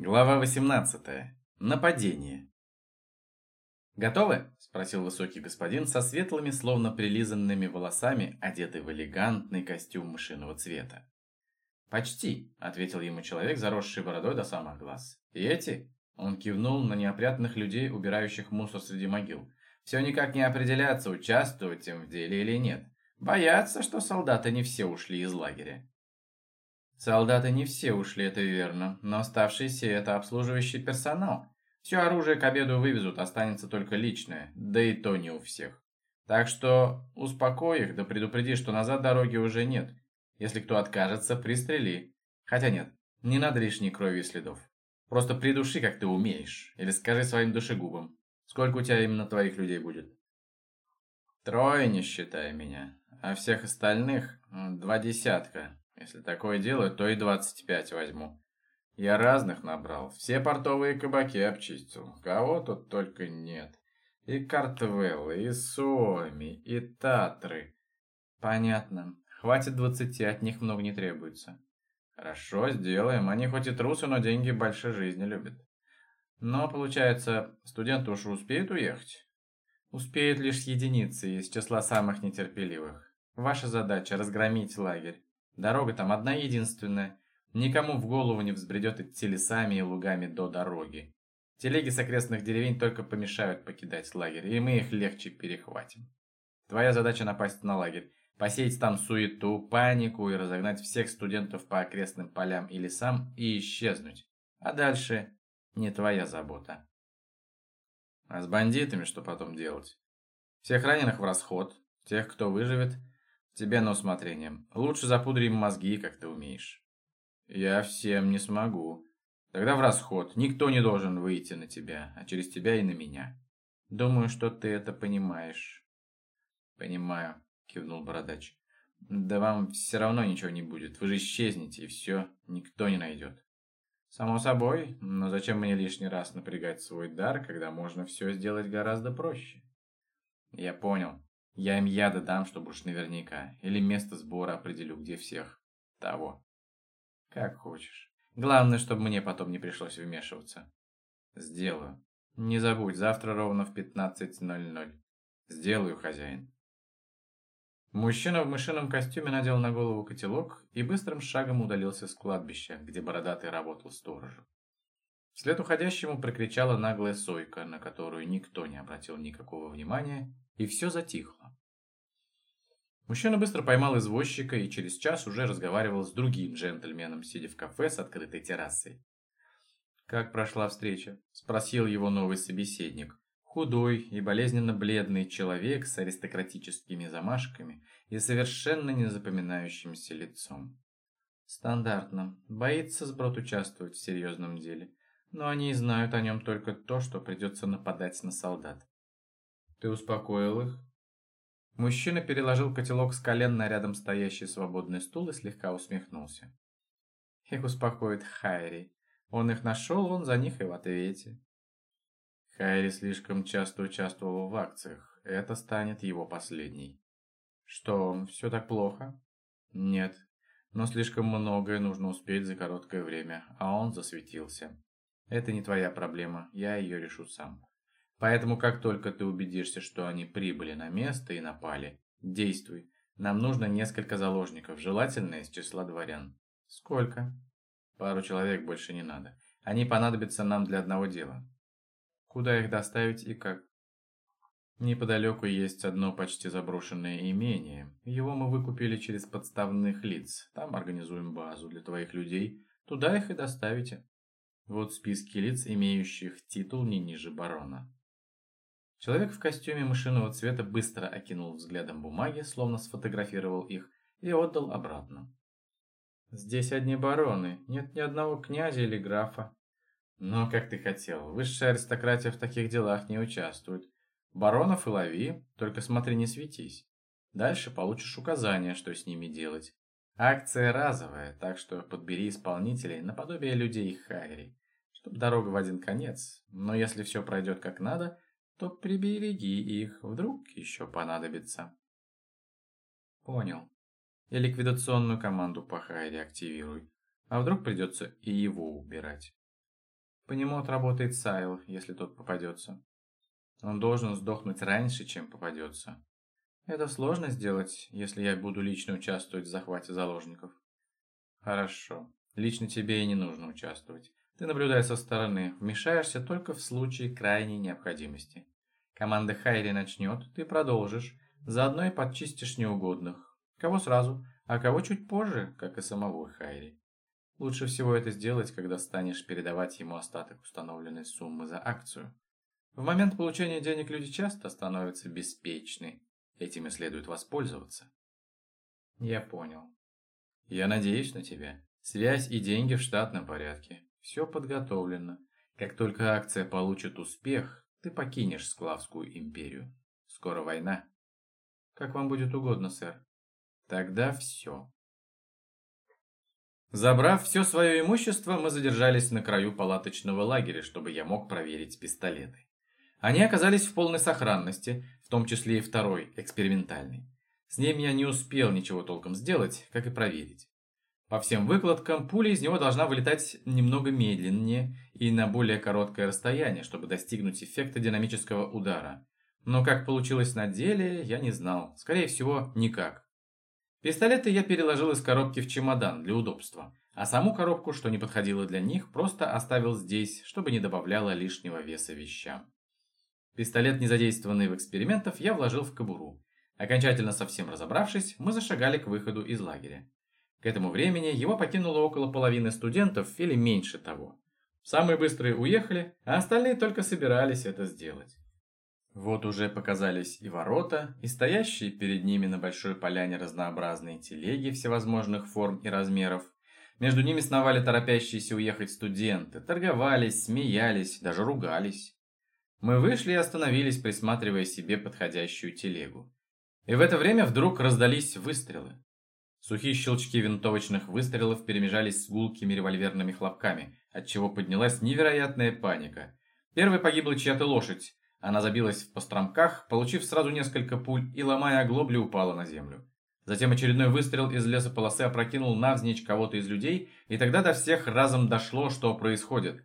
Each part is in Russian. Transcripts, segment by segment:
Глава 18. Нападение. «Готовы?» – спросил высокий господин со светлыми, словно прилизанными волосами, одетый в элегантный костюм мышиного цвета. «Почти», – ответил ему человек, заросший бородой до самых глаз. «И эти?» – он кивнул на неопрятных людей, убирающих мусор среди могил. «Все никак не определяться, участвовать им в деле или нет. Боятся, что солдаты не все ушли из лагеря. Солдаты не все ушли, это верно, но оставшиеся – это обслуживающий персонал. Все оружие к обеду вывезут, останется только личное, да и то не у всех. Так что успокой их, да предупреди, что назад дороги уже нет. Если кто откажется, пристрели. Хотя нет, не надо лишней крови и следов. Просто придуши, как ты умеешь, или скажи своим душегубам. Сколько у тебя именно твоих людей будет? Трое, не считая меня, а всех остальных два десятка. Если такое делать, то и 25 возьму. Я разных набрал, все портовые кабаки обчистил. Кого тут только нет. И Картвеллы, и Суоми, и Татры. Понятно. Хватит двадцати, от них много не требуется. Хорошо, сделаем. Они хоть и трусы, но деньги больше жизни любят. Но, получается, студенты уж успеют уехать? Успеют лишь единицы из числа самых нетерпеливых. Ваша задача – разгромить лагерь. Дорога там одна единственная. Никому в голову не взбредет идти лесами и лугами до дороги. Телеги с окрестных деревень только помешают покидать лагерь, и мы их легче перехватим. Твоя задача напасть на лагерь, посеять там суету, панику и разогнать всех студентов по окрестным полям и лесам и исчезнуть. А дальше не твоя забота. А с бандитами что потом делать? Всех раненых в расход, тех, кто выживет, Тебе на усмотрение. Лучше запудри им мозги, как ты умеешь. Я всем не смогу. Тогда в расход. Никто не должен выйти на тебя, а через тебя и на меня. Думаю, что ты это понимаешь. Понимаю, кивнул бородач. Да вам все равно ничего не будет. Вы же исчезнете, и все. Никто не найдет. Само собой, но зачем мне лишний раз напрягать свой дар, когда можно все сделать гораздо проще? Я понял. Я им яда дам, чтобы уж наверняка. Или место сбора определю, где всех. Того. Как хочешь. Главное, чтобы мне потом не пришлось вмешиваться. Сделаю. Не забудь, завтра ровно в 15.00. Сделаю, хозяин. Мужчина в мышином костюме надел на голову котелок и быстрым шагом удалился с кладбища, где бородатый работал сторожем. Вслед уходящему прокричала наглая сойка, на которую никто не обратил никакого внимания, и все затихло. Мужчина быстро поймал извозчика и через час уже разговаривал с другим джентльменом, сидя в кафе с открытой террасой. «Как прошла встреча?» – спросил его новый собеседник. Худой и болезненно бледный человек с аристократическими замашками и совершенно незапоминающимся лицом. Стандартно. Боится сброд участвовать в серьезном деле. Но они знают о нем только то, что придется нападать на солдат. Ты успокоил их? Мужчина переложил котелок с колен на рядом стоящий свободный стул и слегка усмехнулся. Их успокоит Хайри. Он их нашел, он за них и в ответе. Хайри слишком часто участвовал в акциях. Это станет его последней. Что, все так плохо? Нет, но слишком многое нужно успеть за короткое время, а он засветился. Это не твоя проблема, я ее решу сам. Поэтому, как только ты убедишься, что они прибыли на место и напали, действуй. Нам нужно несколько заложников, желательно из числа дворян. Сколько? Пару человек больше не надо. Они понадобятся нам для одного дела. Куда их доставить и как? Неподалеку есть одно почти заброшенное имение. Его мы выкупили через подставных лиц. Там организуем базу для твоих людей. Туда их и доставите. Вот списки лиц, имеющих титул не ниже барона. Человек в костюме мышиного цвета быстро окинул взглядом бумаги, словно сфотографировал их, и отдал обратно. «Здесь одни бароны, нет ни одного князя или графа». «Но, как ты хотел, высшая аристократия в таких делах не участвует. Баронов и лови, только смотри, не светись. Дальше получишь указания, что с ними делать. Акция разовая, так что подбери исполнителей наподобие людей Хайри, чтобы дорога в один конец. Но если все пройдет как надо, то прибереги их, вдруг еще понадобится. Понял. И ликвидационную команду по Хайре активируй. А вдруг придется и его убирать. По нему отработает Сайл, если тот попадется. Он должен сдохнуть раньше, чем попадется. Это сложно сделать, если я буду лично участвовать в захвате заложников. Хорошо. Лично тебе и не нужно участвовать. Ты наблюдай со стороны, вмешаешься только в случае крайней необходимости. Команда Хайри начнет, ты продолжишь, заодно и подчистишь неугодных. Кого сразу, а кого чуть позже, как и самого Хайри. Лучше всего это сделать, когда станешь передавать ему остаток установленной суммы за акцию. В момент получения денег люди часто становятся беспечны. Этим и следует воспользоваться. Я понял. Я надеюсь на тебя. Связь и деньги в штатном порядке. Все подготовлено. Как только акция получит успех, ты покинешь Склавскую империю. Скоро война. Как вам будет угодно, сэр. Тогда все. Забрав все свое имущество, мы задержались на краю палаточного лагеря, чтобы я мог проверить пистолеты. Они оказались в полной сохранности, в том числе и второй, экспериментальный. С ним я не успел ничего толком сделать, как и проверить. По всем выкладкам, пуля из него должна вылетать немного медленнее и на более короткое расстояние, чтобы достигнуть эффекта динамического удара. Но как получилось на деле, я не знал. Скорее всего, никак. Пистолеты я переложил из коробки в чемодан для удобства, а саму коробку, что не подходило для них, просто оставил здесь, чтобы не добавляло лишнего веса вещам. Пистолет, не задействованный в экспериментах, я вложил в кобуру. Окончательно совсем разобравшись, мы зашагали к выходу из лагеря. К этому времени его покинуло около половины студентов или меньше того. Самые быстрые уехали, а остальные только собирались это сделать. Вот уже показались и ворота, и стоящие перед ними на большой поляне разнообразные телеги всевозможных форм и размеров. Между ними сновали торопящиеся уехать студенты, торговались, смеялись, даже ругались. Мы вышли и остановились, присматривая себе подходящую телегу. И в это время вдруг раздались выстрелы. Сухие щелчки винтовочных выстрелов перемежались с гулкими револьверными хлопками, отчего поднялась невероятная паника. Первой погибла чья-то лошадь, она забилась в постромках, получив сразу несколько пуль и, ломая оглобли, упала на землю. Затем очередной выстрел из лесополосы опрокинул навзничь кого-то из людей, и тогда до всех разом дошло, что происходит.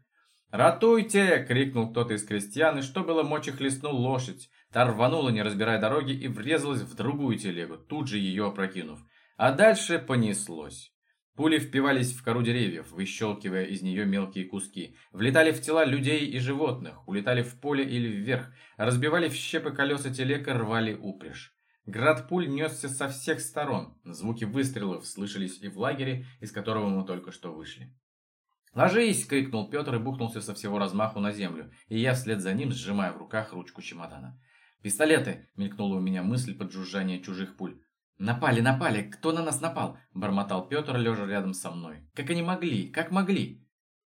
«Ратуйте!» — крикнул кто-то из крестьян, и что было мочи хлестнул лошадь. Та рванула, не разбирая дороги, и врезалась в другую телегу, тут же ее опрокинув. А дальше понеслось. Пули впивались в кору деревьев, выщелкивая из нее мелкие куски. Влетали в тела людей и животных, улетали в поле или вверх, разбивали в щепы колеса телега, рвали упряжь. Град пуль несся со всех сторон. Звуки выстрелов слышались и в лагере, из которого мы только что вышли. «Ложись!» — крикнул Петр и бухнулся со всего размаху на землю, и я вслед за ним, сжимая в руках ручку чемодана. «Пистолеты!» — мелькнула у меня мысль под жужжание чужих пуль. «Напали, напали! Кто на нас напал?» – бормотал Петр, лежа рядом со мной. «Как они могли? Как могли?»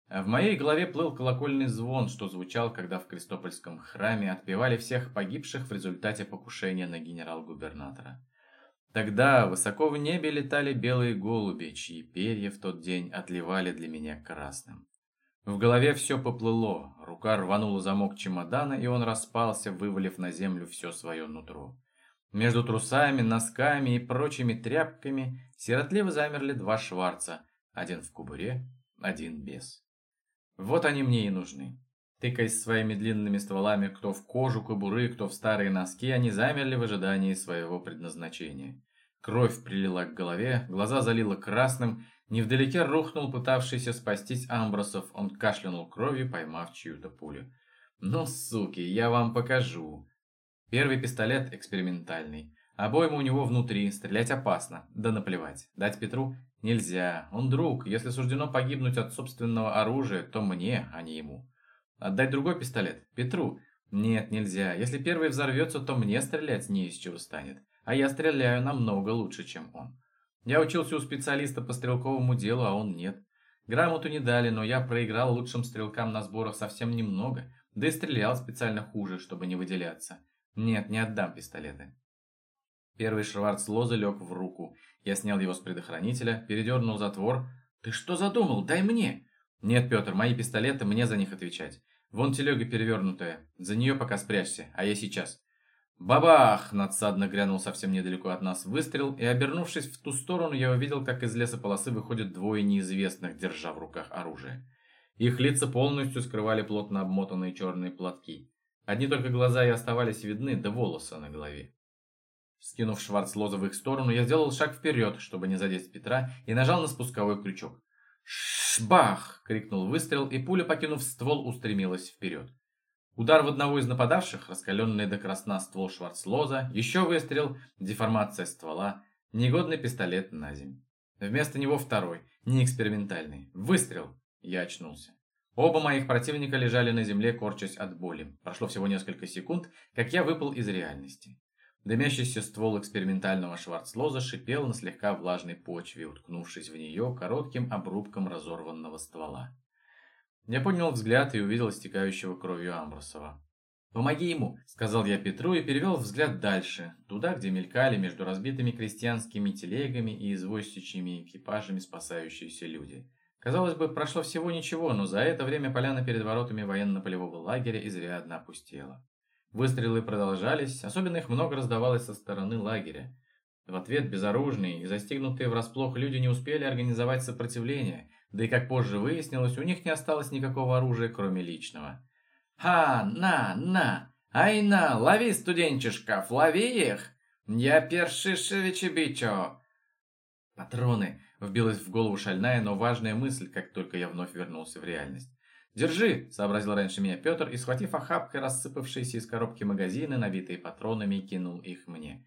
В моей голове плыл колокольный звон, что звучал, когда в Крестопольском храме отпевали всех погибших в результате покушения на генерал-губернатора. Тогда высоко в небе летали белые голуби, чьи перья в тот день отливали для меня красным. В голове все поплыло, рука рванула замок чемодана, и он распался, вывалив на землю все свое нутро. Между трусами, носками и прочими тряпками сиротливо замерли два шварца, один в кубуре, один без. Вот они мне и нужны. Тыкаясь своими длинными стволами кто в кожу кобуры, кто в старые носки, они замерли в ожидании своего предназначения. Кровь прилила к голове, глаза залило красным, невдалеке рухнул пытавшийся спастись Амбросов, он кашлянул кровью, поймав чью-то пулю. «Ну, суки, я вам покажу!» Первый пистолет экспериментальный. Обойма у него внутри, стрелять опасно. Да наплевать. Дать Петру нельзя. Он друг. Если суждено погибнуть от собственного оружия, то мне, а не ему. Отдать другой пистолет? Петру? Нет, нельзя. Если первый взорвется, то мне стрелять не из чего станет. А я стреляю намного лучше, чем он. Я учился у специалиста по стрелковому делу, а он нет. Грамоту не дали, но я проиграл лучшим стрелкам на сборах совсем немного. Да и стрелял специально хуже, чтобы не выделяться. Нет, не отдам пистолеты. Первый Шварц Лоза лег в руку. Я снял его с предохранителя, передернул затвор. «Ты что задумал? Дай мне!» «Нет, Петр, мои пистолеты, мне за них отвечать. Вон телега перевернутая. За нее пока спрячься, а я сейчас». Бабах! Надсадно грянул совсем недалеко от нас выстрел, и, обернувшись в ту сторону, я увидел, как из леса полосы выходят двое неизвестных, держа в руках оружие. Их лица полностью скрывали плотно обмотанные черные платки. Одни только глаза и оставались видны, да волосы на голове. Скинув Шварцлоза в их сторону, я сделал шаг вперед, чтобы не задеть Петра, и нажал на спусковой крючок. «Шбах!» — крикнул выстрел, и пуля, покинув ствол, устремилась вперед. Удар в одного из нападавших, раскаленный до красна ствол Шварцлоза, еще выстрел, деформация ствола, негодный пистолет на земь. Вместо него второй, не экспериментальный. Выстрел! Я очнулся. Оба моих противника лежали на земле, корчась от боли. Прошло всего несколько секунд, как я выпал из реальности. Дымящийся ствол экспериментального шварцлоза шипел на слегка влажной почве, уткнувшись в нее коротким обрубком разорванного ствола. Я поднял взгляд и увидел истекающего кровью Амбросова. «Помоги ему!» – сказал я Петру и перевел взгляд дальше, туда, где мелькали между разбитыми крестьянскими телегами и извозчичьими экипажами спасающиеся люди. Казалось бы, прошло всего ничего, но за это время поляна перед воротами военно-полевого лагеря изрядно опустела. Выстрелы продолжались, особенно их много раздавалось со стороны лагеря. В ответ безоружные и застигнутые врасплох люди не успели организовать сопротивление, да и, как позже выяснилось, у них не осталось никакого оружия, кроме личного. «Ха, на, на! Ай на, лови, студенчишков, лови их! Я першишевичи бичо!» «Патроны!» — вбилась в голову шальная, но важная мысль, как только я вновь вернулся в реальность. «Держи!» — сообразил раньше меня Петр и, схватив охапкой рассыпавшиеся из коробки магазины, набитые патронами, кинул их мне.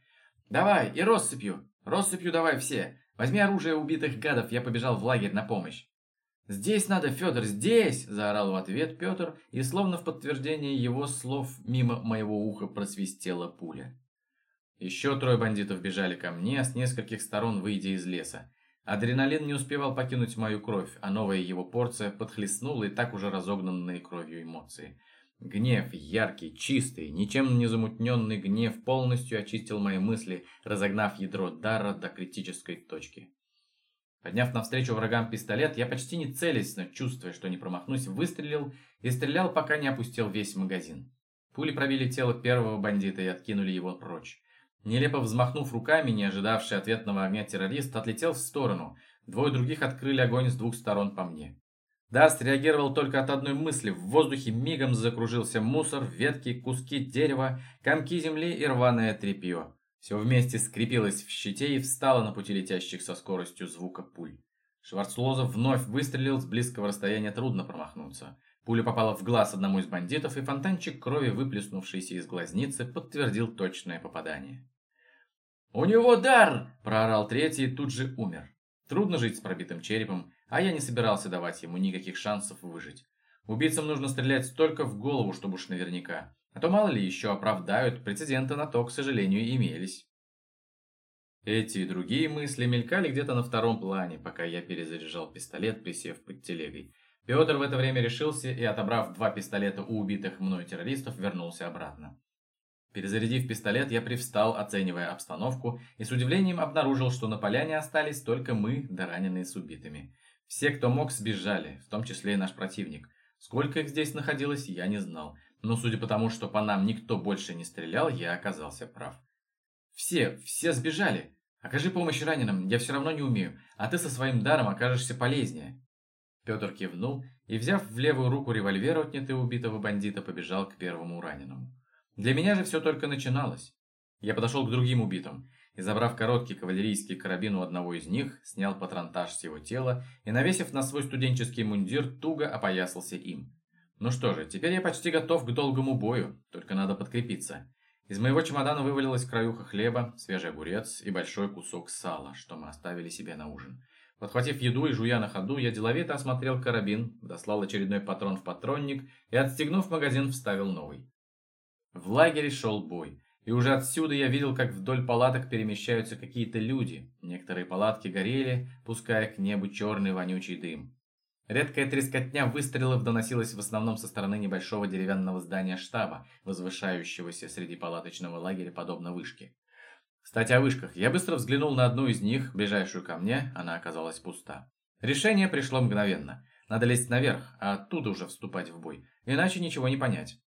«Давай, и россыпью! Россыпью давай все! Возьми оружие убитых гадов, я побежал в лагерь на помощь!» «Здесь надо, Федор, здесь!» – заорал в ответ Петр, и словно в подтверждение его слов мимо моего уха просвистела пуля. Еще трое бандитов бежали ко мне, с нескольких сторон выйдя из леса. Адреналин не успевал покинуть мою кровь, а новая его порция подхлестнула и так уже разогнанные кровью эмоции. Гнев, яркий, чистый, ничем не замутненный гнев полностью очистил мои мысли, разогнав ядро дара до критической точки. Подняв навстречу врагам пистолет, я почти не целясь, но чувствуя, что не промахнусь, выстрелил и стрелял, пока не опустил весь магазин. Пули пробили тело первого бандита и откинули его прочь. Нелепо взмахнув руками, не ожидавший ответного огня террорист отлетел в сторону. Двое других открыли огонь с двух сторон по мне. Дарс реагировал только от одной мысли. В воздухе мигом закружился мусор, ветки, куски дерева, комки земли и рваное тряпье. Все вместе скрепилось в щите и встало на пути летящих со скоростью звука пуль. Шварцлозов вновь выстрелил, с близкого расстояния трудно промахнуться. Пуля попала в глаз одному из бандитов, и фонтанчик крови, выплеснувшийся из глазницы, подтвердил точное попадание. «У него дар!» – проорал третий и тут же умер. Трудно жить с пробитым черепом, а я не собирался давать ему никаких шансов выжить. Убийцам нужно стрелять столько в голову, чтобы уж наверняка. А то мало ли еще оправдают, прецеденты на то, к сожалению, имелись. Эти и другие мысли мелькали где-то на втором плане, пока я перезаряжал пистолет, присев под телегой. Петр в это время решился и, отобрав два пистолета у убитых мной террористов, вернулся обратно. Перезарядив пистолет, я привстал, оценивая обстановку, и с удивлением обнаружил, что на поляне остались только мы, да раненые с убитыми. Все, кто мог, сбежали, в том числе и наш противник. Сколько их здесь находилось, я не знал. Но судя по тому, что по нам никто больше не стрелял, я оказался прав. «Все, все сбежали. Окажи помощь раненым, я все равно не умею, а ты со своим даром окажешься полезнее». Петр кивнул и, взяв в левую руку револьвер, отнятый убитого бандита, побежал к первому раненому. Для меня же все только начиналось. Я подошел к другим убитым и, забрав короткий кавалерийский карабин у одного из них, снял патронтаж с его тела и, навесив на свой студенческий мундир, туго опоясался им. Ну что же, теперь я почти готов к долгому бою, только надо подкрепиться. Из моего чемодана вывалилась краюха хлеба, свежий огурец и большой кусок сала, что мы оставили себе на ужин. Подхватив еду и жуя на ходу, я деловито осмотрел карабин, дослал очередной патрон в патронник и, отстегнув магазин, вставил новый. В лагере шел бой, и уже отсюда я видел, как вдоль палаток перемещаются какие-то люди. Некоторые палатки горели, пуская к небу черный вонючий дым. Редкая трескотня выстрелов доносилась в основном со стороны небольшого деревянного здания штаба, возвышающегося среди палаточного лагеря подобно вышке. Кстати, о вышках. Я быстро взглянул на одну из них, ближайшую ко мне, она оказалась пуста. Решение пришло мгновенно. Надо лезть наверх, а оттуда уже вступать в бой, иначе ничего не понять.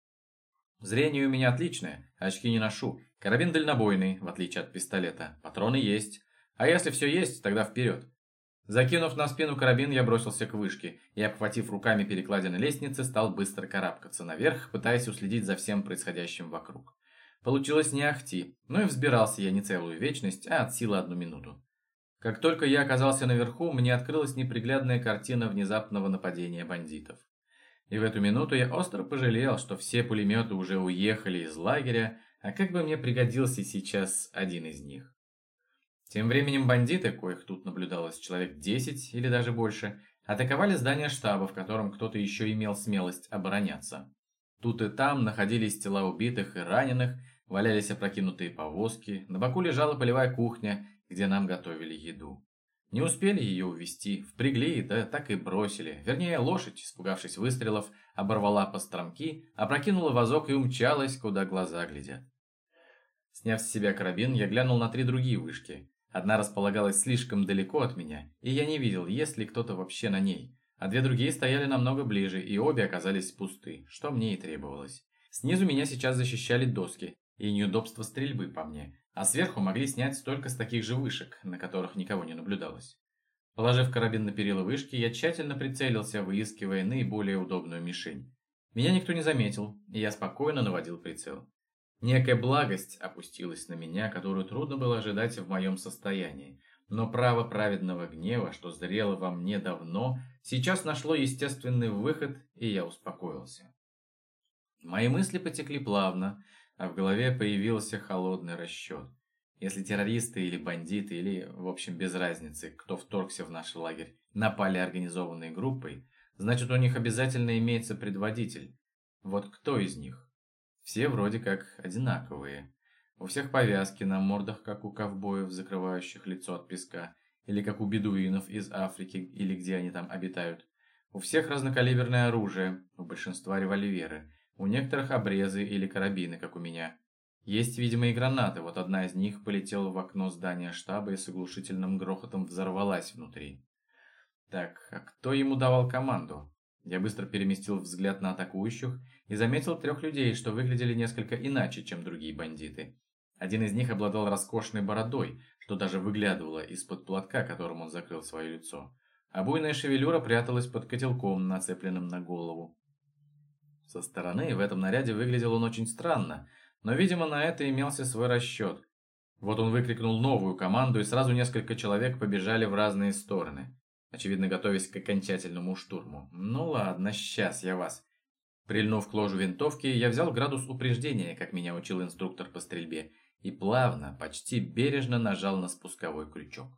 Зрение у меня отличное, очки не ношу, карабин дальнобойный, в отличие от пистолета, патроны есть. А если все есть, тогда вперед. Закинув на спину карабин, я бросился к вышке и, обхватив руками перекладины лестницы, стал быстро карабкаться наверх, пытаясь уследить за всем происходящим вокруг. Получилось не ахти, но и взбирался я не целую вечность, а от силы одну минуту. Как только я оказался наверху, мне открылась неприглядная картина внезапного нападения бандитов. И в эту минуту я остро пожалел, что все пулеметы уже уехали из лагеря, а как бы мне пригодился сейчас один из них. Тем временем бандиты, коих тут наблюдалось человек 10 или даже больше, атаковали здание штаба, в котором кто-то еще имел смелость обороняться. Тут и там находились тела убитых и раненых, валялись опрокинутые повозки, на боку лежала полевая кухня, где нам готовили еду. Не успели ее увести, впрягли, да так и бросили. Вернее, лошадь, испугавшись выстрелов, оборвала постромки, опрокинула вазок и умчалась, куда глаза глядят. Сняв с себя карабин, я глянул на три другие вышки. Одна располагалась слишком далеко от меня, и я не видел, есть ли кто-то вообще на ней. А две другие стояли намного ближе, и обе оказались пусты, что мне и требовалось. Снизу меня сейчас защищали доски и неудобство стрельбы по мне, а сверху могли снять столько с таких же вышек, на которых никого не наблюдалось. Положив карабин на перила вышки, я тщательно прицелился, выискивая наиболее удобную мишень. Меня никто не заметил, и я спокойно наводил прицел. Некая благость опустилась на меня, которую трудно было ожидать в моем состоянии. Но право праведного гнева, что зрело во мне давно, сейчас нашло естественный выход, и я успокоился. Мои мысли потекли плавно, а в голове появился холодный расчет. Если террористы или бандиты, или, в общем, без разницы, кто вторгся в наш лагерь, напали организованной группой, значит, у них обязательно имеется предводитель. Вот кто из них? Все вроде как одинаковые. У всех повязки на мордах, как у ковбоев, закрывающих лицо от песка, или как у бедуинов из Африки, или где они там обитают. У всех разнокалиберное оружие, у большинства револьверы, у некоторых обрезы или карабины, как у меня. Есть, видимо, и гранаты, вот одна из них полетела в окно здания штаба и с оглушительным грохотом взорвалась внутри. Так, а кто ему давал команду? Я быстро переместил взгляд на атакующих и заметил трех людей, что выглядели несколько иначе, чем другие бандиты. Один из них обладал роскошной бородой, что даже выглядывало из-под платка, которым он закрыл свое лицо. А буйная шевелюра пряталась под котелком, нацепленным на голову. Со стороны в этом наряде выглядел он очень странно, но, видимо, на это имелся свой расчет. Вот он выкрикнул новую команду, и сразу несколько человек побежали в разные стороны очевидно готовясь к окончательному штурму. «Ну ладно, сейчас я вас». Прильнув к ложу винтовки, я взял градус упреждения, как меня учил инструктор по стрельбе, и плавно, почти бережно нажал на спусковой крючок.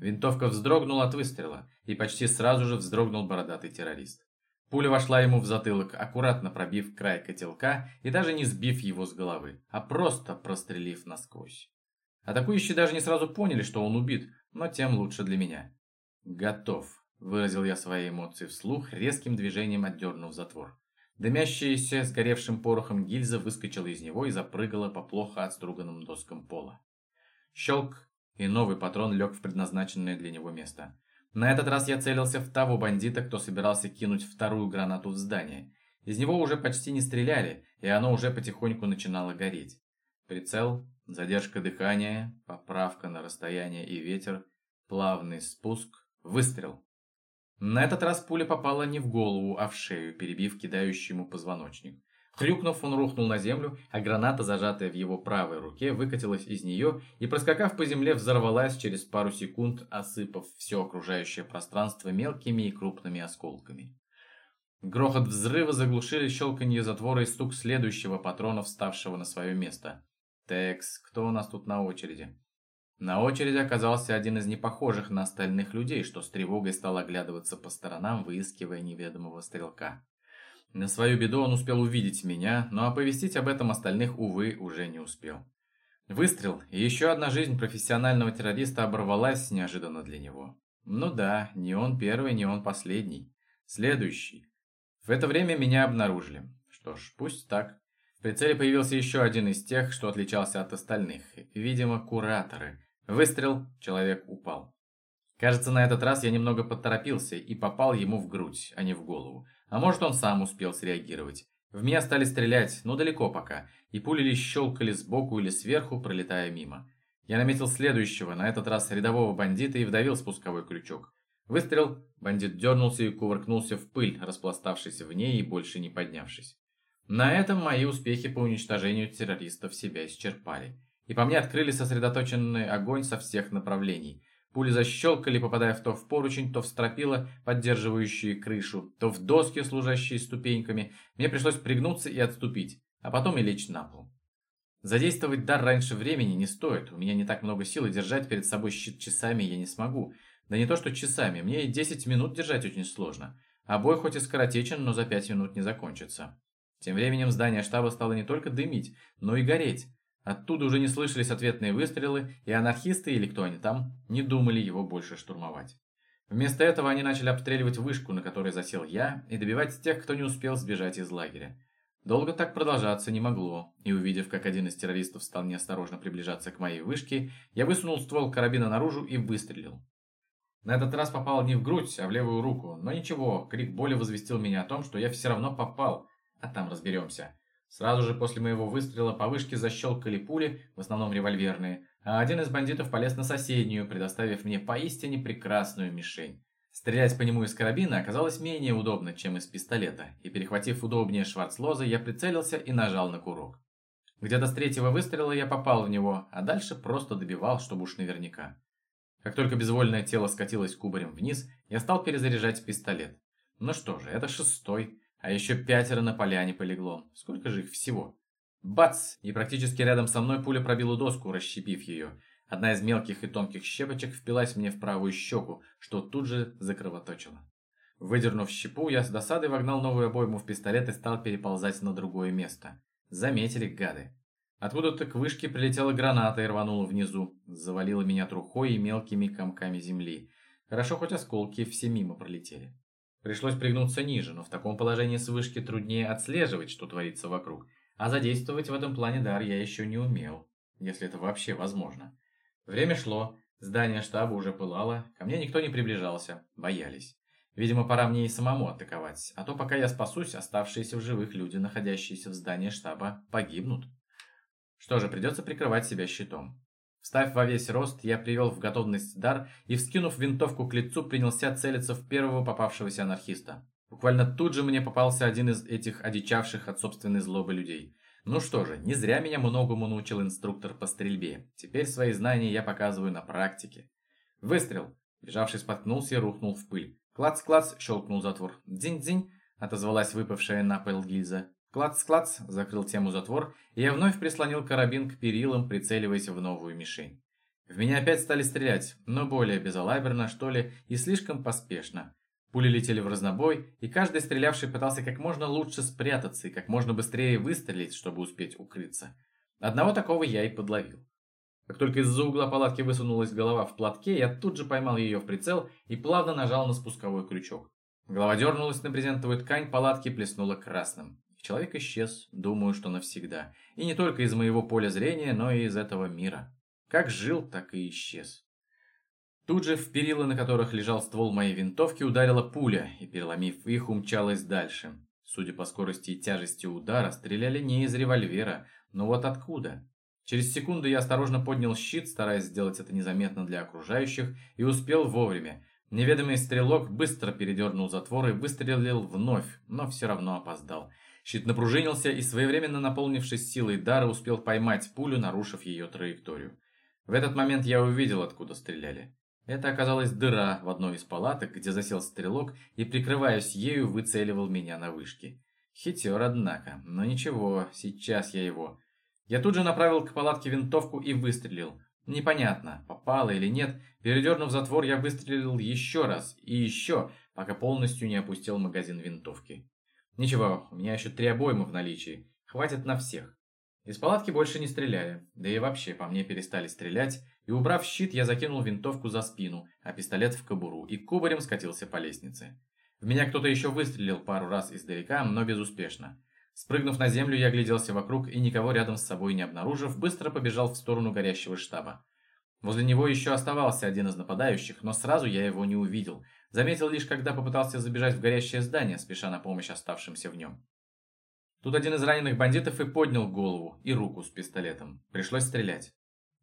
Винтовка вздрогнула от выстрела, и почти сразу же вздрогнул бородатый террорист. Пуля вошла ему в затылок, аккуратно пробив край котелка и даже не сбив его с головы, а просто прострелив насквозь. Атакующие даже не сразу поняли, что он убит, но тем лучше для меня. «Готов», – выразил я свои эмоции вслух, резким движением отдернув затвор. Дымящаяся сгоревшим порохом гильза выскочила из него и запрыгала по плохо отструганным доскам пола. Щелк, и новый патрон лег в предназначенное для него место. На этот раз я целился в того бандита, кто собирался кинуть вторую гранату в здание. Из него уже почти не стреляли, и оно уже потихоньку начинало гореть. Прицел, задержка дыхания, поправка на расстояние и ветер, плавный спуск, Выстрел. На этот раз пуля попала не в голову, а в шею, перебив кидающему позвоночник. Хрюкнув, он рухнул на землю, а граната, зажатая в его правой руке, выкатилась из нее и, проскакав по земле, взорвалась через пару секунд, осыпав все окружающее пространство мелкими и крупными осколками. Грохот взрыва заглушили щелканье затвора и стук следующего патрона, вставшего на свое место. «Текс, кто у нас тут на очереди?» На очереди оказался один из непохожих на остальных людей, что с тревогой стал оглядываться по сторонам, выискивая неведомого стрелка. На свою беду он успел увидеть меня, но оповестить об этом остальных, увы, уже не успел. Выстрел, и еще одна жизнь профессионального террориста оборвалась неожиданно для него. Ну да, не он первый, не он последний. Следующий. В это время меня обнаружили. Что ж, пусть так. В прицеле появился еще один из тех, что отличался от остальных. Видимо, кураторы – Выстрел, человек упал. Кажется, на этот раз я немного поторопился и попал ему в грудь, а не в голову. А может, он сам успел среагировать. В меня стали стрелять, но далеко пока, и пули лишь щелкали сбоку или сверху, пролетая мимо. Я наметил следующего, на этот раз рядового бандита, и вдавил спусковой крючок. Выстрел, бандит дернулся и кувыркнулся в пыль, распластавшись в ней и больше не поднявшись. На этом мои успехи по уничтожению террористов себя исчерпали. И по мне открыли сосредоточенный огонь со всех направлений. Пули защелкали, попадая то в поручень, то в стропила, поддерживающие крышу, то в доски, служащие ступеньками. Мне пришлось пригнуться и отступить, а потом и лечь на пол. Задействовать дар раньше времени не стоит. У меня не так много сил, и держать перед собой щит часами я не смогу. Да не то что часами, мне и 10 минут держать очень сложно. А бой хоть и скоротечен, но за 5 минут не закончится. Тем временем здание штаба стало не только дымить, но и гореть. Оттуда уже не слышались ответные выстрелы, и анархисты, или кто они там, не думали его больше штурмовать. Вместо этого они начали обстреливать вышку, на которой засел я, и добивать тех, кто не успел сбежать из лагеря. Долго так продолжаться не могло, и увидев, как один из террористов стал неосторожно приближаться к моей вышке, я высунул ствол карабина наружу и выстрелил. На этот раз попал не в грудь, а в левую руку. Но ничего, крик боли возвестил меня о том, что я все равно попал, а там разберемся. Сразу же после моего выстрела по вышке защелкали пули, в основном револьверные, а один из бандитов полез на соседнюю, предоставив мне поистине прекрасную мишень. Стрелять по нему из карабина оказалось менее удобно, чем из пистолета, и перехватив удобнее шварцлоза, я прицелился и нажал на курок. Где-то с третьего выстрела я попал в него, а дальше просто добивал, чтобы уж наверняка. Как только безвольное тело скатилось кубарем вниз, я стал перезаряжать пистолет. Ну что же, это шестой, а еще пятеро на поляне полегло. Сколько же их всего? Бац! И практически рядом со мной пуля пробила доску, расщепив ее. Одна из мелких и тонких щепочек впилась мне в правую щеку, что тут же закровоточило. Выдернув щепу, я с досадой вогнал новую обойму в пистолет и стал переползать на другое место. Заметили гады. Откуда-то к вышке прилетела граната и рванула внизу. Завалила меня трухой и мелкими комками земли. Хорошо, хоть осколки все мимо пролетели. Пришлось пригнуться ниже, но в таком положении с вышки труднее отслеживать, что творится вокруг. А задействовать в этом плане дар я еще не умел, если это вообще возможно. Время шло, здание штаба уже пылало, ко мне никто не приближался, боялись. Видимо, пора мне и самому атаковать, а то пока я спасусь, оставшиеся в живых люди, находящиеся в здании штаба, погибнут. Что же, придется прикрывать себя щитом. Встав во весь рост, я привел в готовность дар и, вскинув винтовку к лицу, принялся целиться в первого попавшегося анархиста. Буквально тут же мне попался один из этих одичавших от собственной злобы людей. Ну что же, не зря меня многому научил инструктор по стрельбе. Теперь свои знания я показываю на практике. Выстрел. Бежавший споткнулся и рухнул в пыль. Клац-клац, щелкнул затвор. Дзинь-дзинь, отозвалась выпавшая на пол гильза. Клац-клац, закрыл тему затвор, и я вновь прислонил карабин к перилам, прицеливаясь в новую мишень. В меня опять стали стрелять, но более безалаберно, что ли, и слишком поспешно. Пули летели в разнобой, и каждый стрелявший пытался как можно лучше спрятаться и как можно быстрее выстрелить, чтобы успеть укрыться. Одного такого я и подловил. Как только из-за угла палатки высунулась голова в платке, я тут же поймал ее в прицел и плавно нажал на спусковой крючок. Голова дернулась на брезентовую ткань, палатки плеснула красным. Человек исчез, думаю, что навсегда. И не только из моего поля зрения, но и из этого мира. Как жил, так и исчез. Тут же в перила, на которых лежал ствол моей винтовки, ударила пуля, и, переломив их, умчалась дальше. Судя по скорости и тяжести удара, стреляли не из револьвера, но вот откуда? Через секунду я осторожно поднял щит, стараясь сделать это незаметно для окружающих, и успел вовремя. Неведомый стрелок быстро передернул затвор и выстрелил вновь, но все равно опоздал. Щит напружинился и, своевременно наполнившись силой дара, успел поймать пулю, нарушив ее траекторию. В этот момент я увидел, откуда стреляли. Это оказалась дыра в одной из палаток, где засел стрелок и, прикрываясь ею, выцеливал меня на вышке. Хитер, однако. Но ничего, сейчас я его. Я тут же направил к палатке винтовку и выстрелил. Непонятно, попало или нет. Передернув затвор, я выстрелил еще раз и еще, пока полностью не опустил магазин винтовки. Ничего, у меня еще три обоймы в наличии. Хватит на всех. Из палатки больше не стреляли, да и вообще по мне перестали стрелять, и убрав щит, я закинул винтовку за спину, а пистолет в кобуру, и кубарем скатился по лестнице. В меня кто-то еще выстрелил пару раз издалека, но безуспешно. Спрыгнув на землю, я огляделся вокруг и, никого рядом с собой не обнаружив, быстро побежал в сторону горящего штаба. Возле него еще оставался один из нападающих, но сразу я его не увидел. Заметил лишь, когда попытался забежать в горящее здание, спеша на помощь оставшимся в нем. Тут один из раненых бандитов и поднял голову и руку с пистолетом. Пришлось стрелять.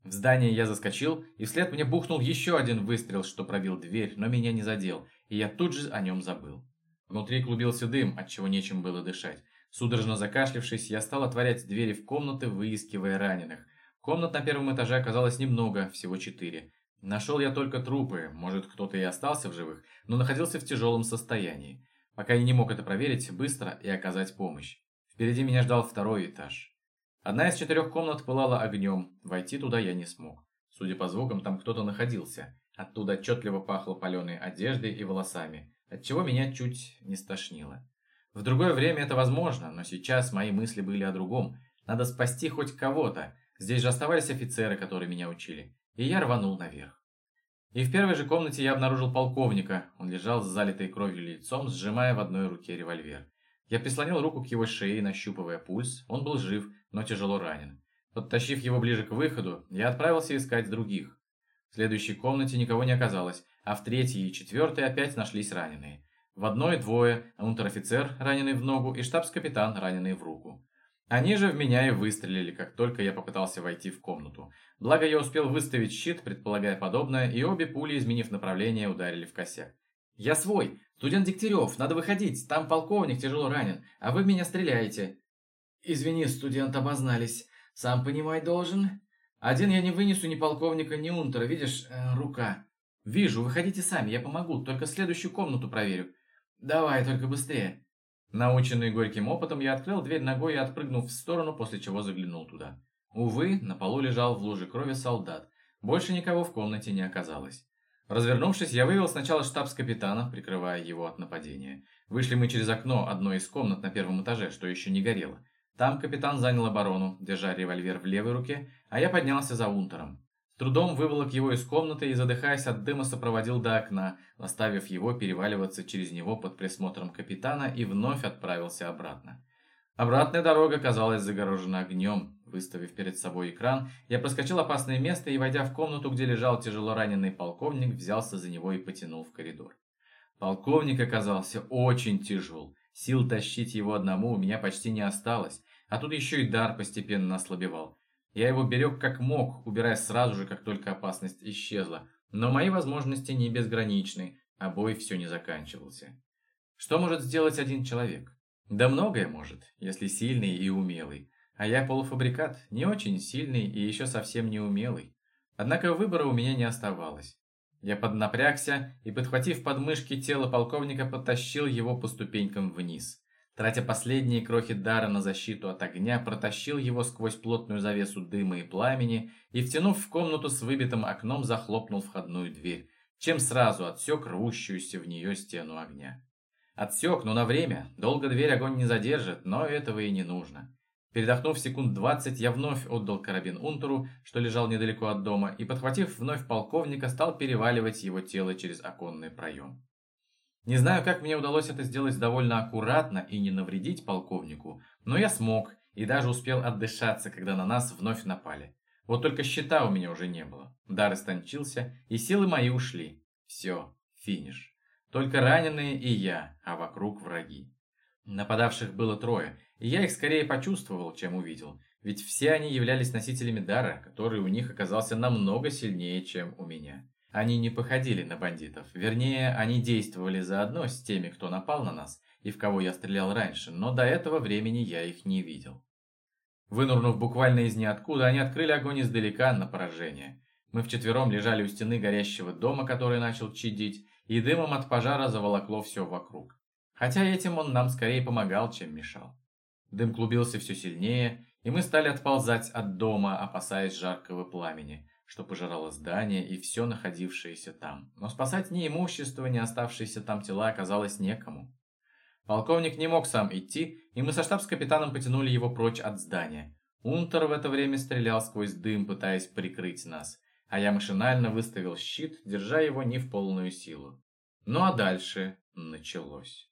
В здание я заскочил, и вслед мне бухнул еще один выстрел, что пробил дверь, но меня не задел, и я тут же о нем забыл. Внутри клубился дым, от чего нечем было дышать. Судорожно закашлявшись, я стал отворять двери в комнаты, выискивая раненых. Комнат на первом этаже оказалось немного, всего четыре. Нашел я только трупы, может кто-то и остался в живых, но находился в тяжелом состоянии. Пока я не мог это проверить быстро и оказать помощь. Впереди меня ждал второй этаж. Одна из четырех комнат пылала огнем, войти туда я не смог. Судя по звукам, там кто-то находился. Оттуда отчетливо пахло паленой одеждой и волосами, отчего меня чуть не стошнило. В другое время это возможно, но сейчас мои мысли были о другом. Надо спасти хоть кого-то. Здесь же оставались офицеры, которые меня учили. И я рванул наверх. И в первой же комнате я обнаружил полковника. Он лежал с залитой кровью лицом, сжимая в одной руке револьвер. Я прислонил руку к его шее, нащупывая пульс. Он был жив, но тяжело ранен. Подтащив его ближе к выходу, я отправился искать других. В следующей комнате никого не оказалось, а в третьей и четвертой опять нашлись раненые. В одной двое, унтер-офицер, раненый в ногу, и штабс-капитан, раненый в руку. Они же в меня и выстрелили, как только я попытался войти в комнату. Благо я успел выставить щит, предполагая подобное, и обе пули, изменив направление, ударили в косяк. «Я свой! Студент Дегтярев! Надо выходить! Там полковник тяжело ранен, а вы меня стреляете!» «Извини, студент, обознались. Сам понимать должен. Один я не вынесу ни полковника, ни унтера. Видишь, э, рука. Вижу, выходите сами, я помогу, только следующую комнату проверю. Давай, только быстрее». Наученный горьким опытом, я открыл дверь ногой и отпрыгнул в сторону, после чего заглянул туда. Увы, на полу лежал в луже крови солдат. Больше никого в комнате не оказалось. Развернувшись, я вывел сначала штабс-капитана, прикрывая его от нападения. Вышли мы через окно одной из комнат на первом этаже, что еще не горело. Там капитан занял оборону, держа револьвер в левой руке, а я поднялся за унтером. Трудом выволок его из комнаты и, задыхаясь от дыма, сопроводил до окна, оставив его переваливаться через него под присмотром капитана и вновь отправился обратно. Обратная дорога казалась загорожена огнем. Выставив перед собой экран, я проскочил опасное место и, войдя в комнату, где лежал тяжело раненый полковник, взялся за него и потянул в коридор. Полковник оказался очень тяжел. Сил тащить его одному у меня почти не осталось, а тут еще и дар постепенно ослабевал. Я его берег как мог, убирая сразу же, как только опасность исчезла. Но мои возможности не безграничны, а бой все не заканчивался. Что может сделать один человек? Да многое может, если сильный и умелый. А я полуфабрикат, не очень сильный и еще совсем не умелый. Однако выбора у меня не оставалось. Я поднапрягся и, подхватив подмышки тело полковника, потащил его по ступенькам вниз. Тратя последние крохи дара на защиту от огня, протащил его сквозь плотную завесу дыма и пламени и, втянув в комнату с выбитым окном, захлопнул входную дверь, чем сразу отсек рвущуюся в нее стену огня. Отсек, но на время. Долго дверь огонь не задержит, но этого и не нужно. Передохнув секунд двадцать, я вновь отдал карабин Унтеру, что лежал недалеко от дома, и, подхватив вновь полковника, стал переваливать его тело через оконный проем. Не знаю, как мне удалось это сделать довольно аккуратно и не навредить полковнику, но я смог и даже успел отдышаться, когда на нас вновь напали. Вот только щита у меня уже не было. Дар истончился, и силы мои ушли. Все, финиш. Только раненые и я, а вокруг враги. Нападавших было трое, и я их скорее почувствовал, чем увидел, ведь все они являлись носителями дара, который у них оказался намного сильнее, чем у меня. Они не походили на бандитов. Вернее, они действовали заодно с теми, кто напал на нас и в кого я стрелял раньше, но до этого времени я их не видел. Вынурнув буквально из ниоткуда, они открыли огонь издалека на поражение. Мы вчетвером лежали у стены горящего дома, который начал чадить, и дымом от пожара заволокло все вокруг. Хотя этим он нам скорее помогал, чем мешал. Дым клубился все сильнее, и мы стали отползать от дома, опасаясь жаркого пламени что пожирало здание и все находившееся там. Но спасать ни имущество, ни оставшиеся там тела оказалось некому. Полковник не мог сам идти, и мы со штабс-капитаном потянули его прочь от здания. Унтер в это время стрелял сквозь дым, пытаясь прикрыть нас, а я машинально выставил щит, держа его не в полную силу. Ну а дальше началось.